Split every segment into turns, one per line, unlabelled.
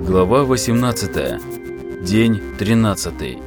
Глава 18. День 13.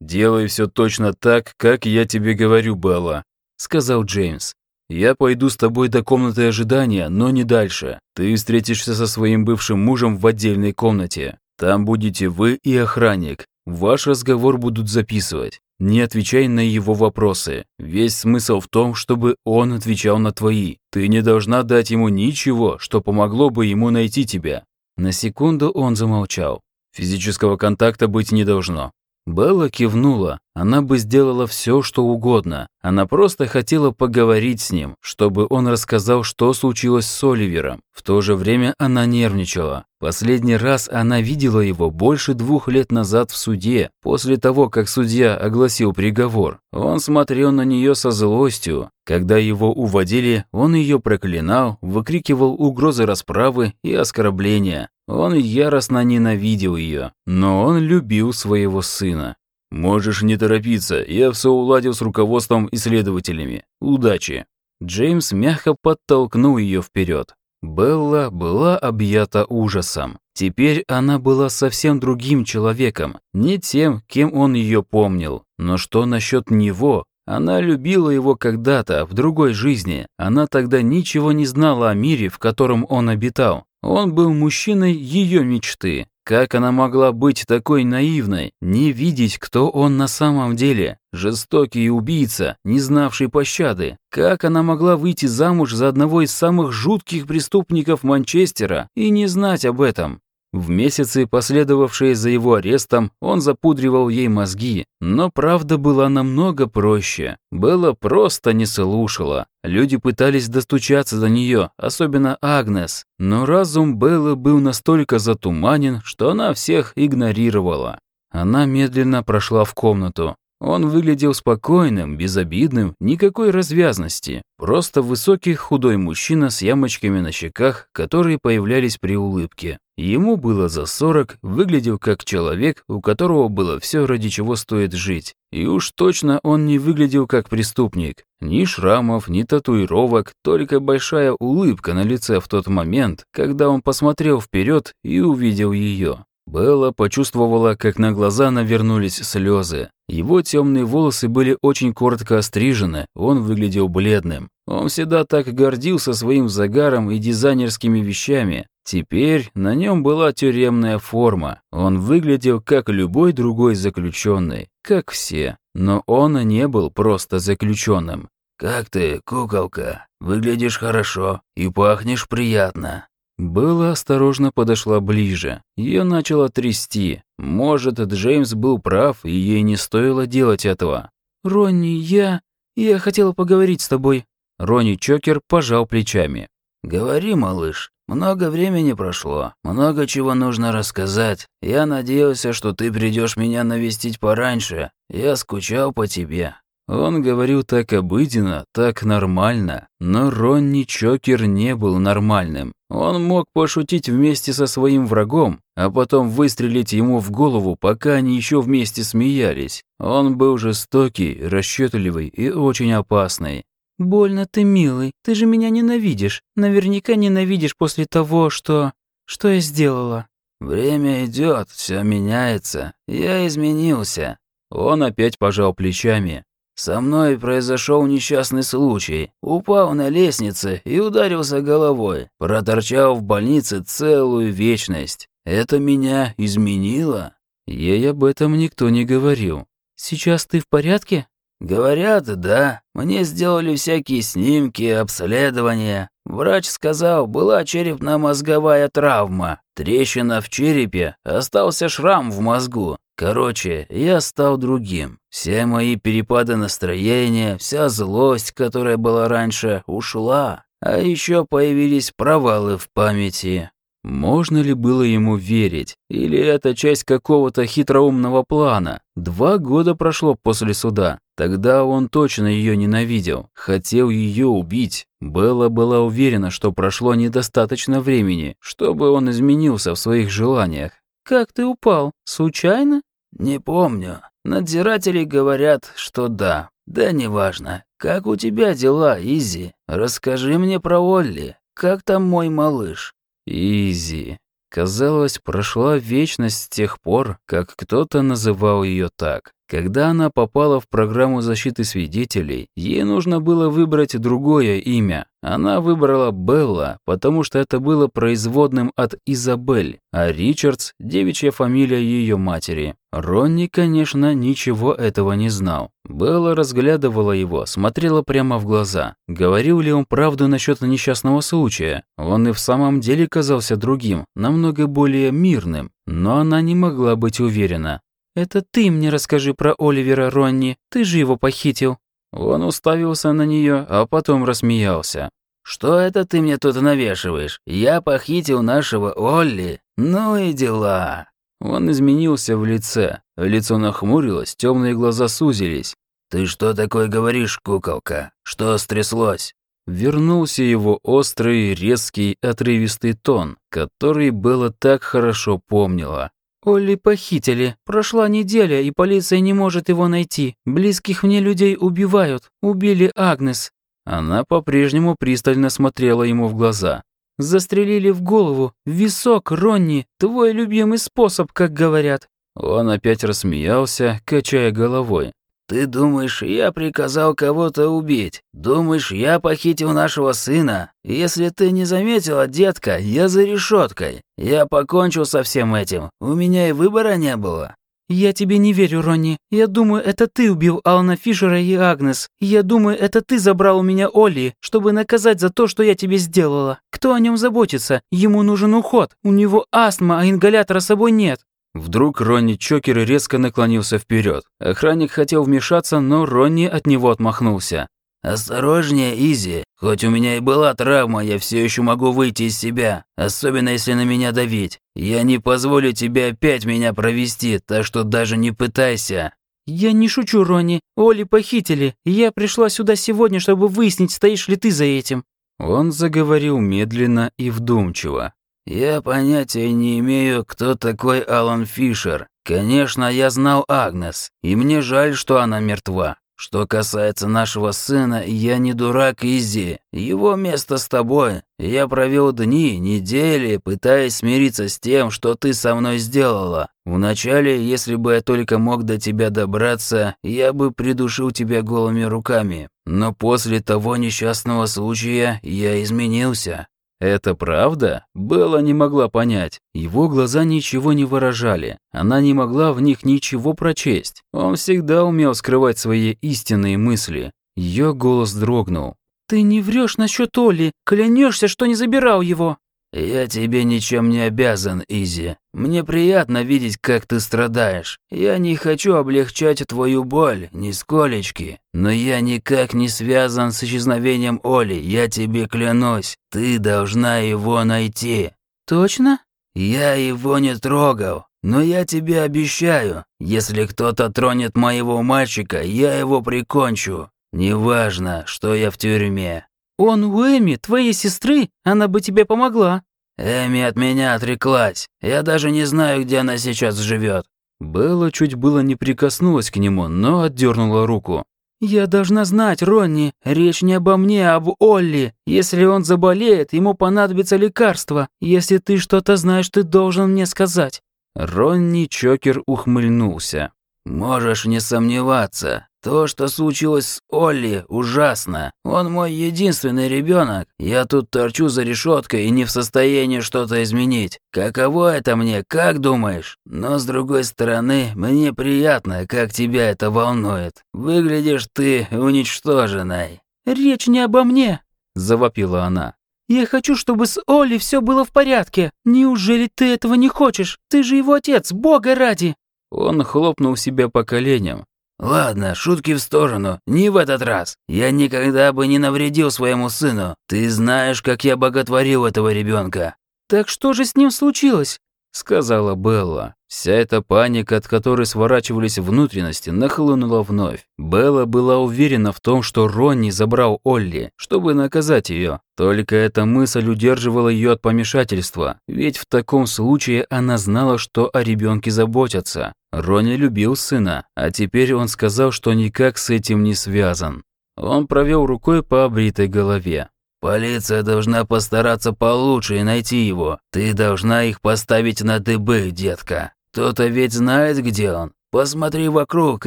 «Делай все точно так, как я тебе говорю, Белла», — сказал Джеймс. «Я пойду с тобой до комнаты ожидания, но не дальше. Ты встретишься со своим бывшим мужем в отдельной комнате. Там будете вы и охранник. Ваш разговор будут записывать. Не отвечай на его вопросы. Весь смысл в том, чтобы он отвечал на твои. Ты не должна дать ему ничего, что помогло бы ему найти тебя». На секунду он замолчал. Физического контакта быть не должно. Белла кивнула. Она бы сделала все, что угодно. Она просто хотела поговорить с ним, чтобы он рассказал, что случилось с Оливером. В то же время она нервничала. Последний раз она видела его больше двух лет назад в суде, после того, как судья огласил приговор. Он смотрел на нее со злостью. Когда его уводили, он ее проклинал, выкрикивал угрозы расправы и оскорбления. Он яростно ненавидел ее, но он любил своего сына. «Можешь не торопиться, я все уладил с руководством и следователями. Удачи!» Джеймс мягко подтолкнул ее вперед. Белла была объята ужасом. Теперь она была совсем другим человеком, не тем, кем он ее помнил. Но что насчет него? Она любила его когда-то, в другой жизни. Она тогда ничего не знала о мире, в котором он обитал. Он был мужчиной ее мечты. Как она могла быть такой наивной, не видеть, кто он на самом деле? Жестокий убийца, не знавший пощады. Как она могла выйти замуж за одного из самых жутких преступников Манчестера и не знать об этом? В месяцы, последовавшие за его арестом, он запудривал ей мозги, но правда была намного проще. Белла просто не слушала. Люди пытались достучаться до нее, особенно Агнес, но разум Беллы был настолько затуманен, что она всех игнорировала. Она медленно прошла в комнату. Он выглядел спокойным, безобидным, никакой развязности. Просто высокий худой мужчина с ямочками на щеках, которые появлялись при улыбке. Ему было за 40, выглядел как человек, у которого было все, ради чего стоит жить. И уж точно он не выглядел как преступник. Ни шрамов, ни татуировок, только большая улыбка на лице в тот момент, когда он посмотрел вперед и увидел ее. Белла почувствовала, как на глаза навернулись слезы. Его темные волосы были очень коротко острижены, он выглядел бледным. Он всегда так гордился своим загаром и дизайнерскими вещами. Теперь на нем была тюремная форма. Он выглядел как любой другой заключенный, как все. Но он не был просто заключенным. «Как ты, куколка? Выглядишь хорошо и пахнешь приятно», Белла осторожно подошла ближе. Ее начало трясти. Может, Джеймс был прав, и ей не стоило делать этого. «Ронни, я... я хотела поговорить с тобой». Ронни Чокер пожал плечами. «Говори, малыш. Много времени прошло. Много чего нужно рассказать. Я надеялся, что ты придешь меня навестить пораньше. Я скучал по тебе. Он говорил так обыденно, так нормально, но Ронни Чокер не был нормальным. Он мог пошутить вместе со своим врагом, а потом выстрелить ему в голову, пока они еще вместе смеялись. Он был жестокий, расчетливый и очень опасный. «Больно ты, милый, ты же меня ненавидишь. Наверняка ненавидишь после того, что... что я сделала». «Время идет, все меняется. Я изменился». Он опять пожал плечами. Со мной произошел несчастный случай. Упал на лестнице и ударился головой. Проторчал в больнице целую вечность. Это меня изменило? Ей об этом никто не говорил. Сейчас ты в порядке? Говорят, да. Мне сделали всякие снимки, обследования. Врач сказал, была черепно-мозговая травма. Трещина в черепе, остался шрам в мозгу. Короче, я стал другим. Все мои перепады настроения, вся злость, которая была раньше, ушла. А еще появились провалы в памяти. Можно ли было ему верить? Или это часть какого-то хитроумного плана? Два года прошло после суда. Тогда он точно ее ненавидел, хотел ее убить. Белла была уверена, что прошло недостаточно времени, чтобы он изменился в своих желаниях. «Как ты упал? Случайно?» «Не помню. Надзиратели говорят, что да. Да неважно. Как у тебя дела, Изи? Расскажи мне про Олли. Как там мой малыш?» «Изи». Казалось, прошла вечность с тех пор, как кто-то называл ее так. Когда она попала в программу защиты свидетелей, ей нужно было выбрать другое имя. Она выбрала Белла, потому что это было производным от Изабель, а Ричардс – девичья фамилия ее матери. Ронни, конечно, ничего этого не знал. Белла разглядывала его, смотрела прямо в глаза. Говорил ли он правду насчет несчастного случая? Он и в самом деле казался другим, намного более мирным. Но она не могла быть уверена. «Это ты мне расскажи про Оливера Ронни, ты же его похитил». Он уставился на нее, а потом рассмеялся.
«Что это ты мне тут навешиваешь? Я похитил нашего Олли? Ну и дела!»
Он изменился в лице. Лицо нахмурилось, темные глаза сузились.
«Ты что такое говоришь, куколка? Что стряслось?»
Вернулся его острый, резкий, отрывистый тон, который Белла так хорошо помнила.
Олли похитили. Прошла неделя, и полиция не может его найти. Близких мне людей убивают. Убили Агнес».
Она по-прежнему пристально смотрела ему в глаза.
«Застрелили в голову. Висок, Ронни. Твой любимый способ, как говорят».
Он опять рассмеялся, качая головой.
«Ты думаешь, я приказал кого-то убить? Думаешь, я похитил нашего сына? Если ты не заметила, детка, я за решеткой. Я покончил со всем этим. У меня и выбора не было».
«Я тебе не верю, Ронни. Я думаю, это ты убил Алана Фишера и Агнес. Я думаю, это ты забрал у меня Олли, чтобы наказать за то, что я тебе сделала. Кто о нем заботится? Ему нужен уход. У него астма, а ингалятора с собой нет.
Вдруг Ронни Чокер резко наклонился вперед. Охранник хотел вмешаться, но Ронни от него отмахнулся.
«Осторожнее, Изи. Хоть у меня и была травма, я все еще могу выйти из себя, особенно если на меня давить. Я не позволю тебе опять меня провести, так что даже не пытайся».
«Я не шучу, Ронни. Оли похитили. Я пришла сюда сегодня, чтобы выяснить, стоишь ли ты за этим».
Он заговорил медленно и вдумчиво.
«Я понятия не имею, кто такой Алан Фишер. Конечно, я знал Агнес, и мне жаль, что она мертва. Что касается нашего сына, я не дурак Изи. Его место с тобой. Я провел дни, недели, пытаясь смириться с тем, что ты со мной сделала. Вначале, если бы я только мог до тебя добраться, я бы придушил тебя голыми руками. Но после того несчастного случая я изменился.
Это правда? Белла не могла понять. Его глаза ничего не выражали. Она не могла в них ничего прочесть. Он всегда умел скрывать свои истинные мысли. Ее голос дрогнул.
«Ты не врешь насчет Оли. Клянешься, что не забирал его».
«Я тебе ничем не обязан, Изи. Мне приятно видеть, как ты страдаешь. Я не хочу облегчать твою боль, нисколечки. Но я никак не связан с исчезновением Оли, я тебе клянусь. Ты должна его найти».
«Точно?»
«Я его не трогал. Но я тебе обещаю, если кто-то тронет моего мальчика, я его прикончу. Неважно, что я в тюрьме.
«Он у Эми, твоей сестры, она бы тебе помогла».
«Эми от меня отреклась. Я даже не знаю, где она сейчас живет.
Белла чуть было не прикоснулась к нему, но отдернула руку.
«Я должна знать, Ронни. Речь не обо мне, а об Олли. Если он заболеет, ему понадобится лекарство. Если ты что-то знаешь, ты должен мне сказать».
Ронни Чокер ухмыльнулся.
«Можешь не сомневаться. То, что случилось с Олли, ужасно. Он мой единственный ребенок. Я тут торчу за решеткой и не в состоянии что-то изменить. Каково это мне, как думаешь? Но с другой стороны, мне приятно, как тебя это волнует. Выглядишь ты уничтоженной.
Речь не обо мне,
завопила она.
Я хочу, чтобы с Олли все было в порядке. Неужели ты этого не хочешь? Ты же его отец, бога ради.
Он хлопнул себя по коленям.
«Ладно, шутки в сторону, не в этот раз. Я никогда бы не навредил своему сыну. Ты знаешь, как я боготворил этого ребенка.
«Так что же с ним случилось?»
— сказала Белла. Вся эта паника, от которой сворачивались внутренности, нахлынула вновь. Белла была уверена в том, что Ронни забрал Олли, чтобы наказать ее. Только эта мысль удерживала ее от помешательства, ведь в таком случае она знала, что о ребенке заботятся. Ронни любил сына, а теперь он сказал, что никак с этим не связан. Он провел рукой по обритой голове.
Полиция должна постараться получше найти его. Ты должна их поставить на дыбы, детка. Кто-то ведь знает, где он. Посмотри вокруг,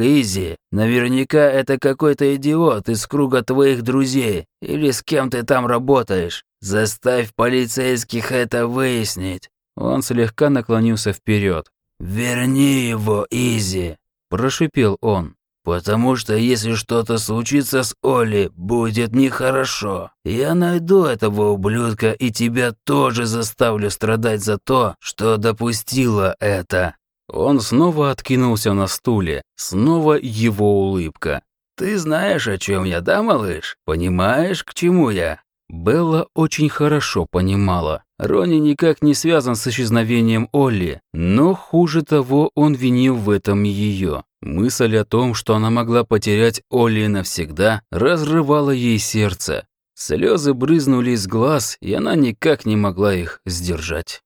Изи. Наверняка это какой-то идиот из круга твоих друзей. Или с кем ты там работаешь. Заставь полицейских это выяснить.
Он слегка наклонился вперед.
«Верни его, Изи!» – прошипел он. «Потому что если что-то случится с Олли, будет нехорошо. Я найду этого ублюдка и тебя тоже заставлю страдать за то, что допустила это».
Он снова откинулся на стуле, снова его улыбка.
«Ты знаешь, о чем я, да, малыш? Понимаешь, к чему я?»
Белла очень хорошо понимала. Ронни никак не связан с исчезновением Олли, но хуже того, он винил в этом ее. Мысль о том, что она могла потерять Олли навсегда, разрывала ей сердце. Слезы брызнули из глаз, и она никак не могла их сдержать.